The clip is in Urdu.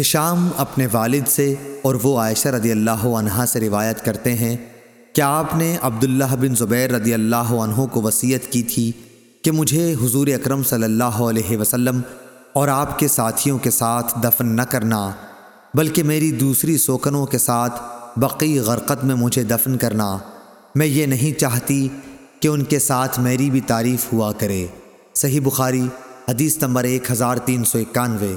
ہشام اپنے والد سے اور وہ عائشہ رضی اللہ عنہ سے روایت کرتے ہیں کہ آپ نے عبداللہ بن زبیر رضی اللہ عنہ کو وصیت کی تھی کہ مجھے حضور اکرم صلی اللہ علیہ وسلم اور آپ کے ساتھیوں کے ساتھ دفن نہ کرنا، بلکہ میری دوسری سوکنوں کے ساتھ بقی غرقت میں مجھے دفن کرنا؟ میں یہ نہیں چاہتی کہ ان کے ساتھ میری بھی تعریف ہوا کرے۔ صحیح بخاری، حدیث نمبر ایک ہزار تین سو اکانوے۔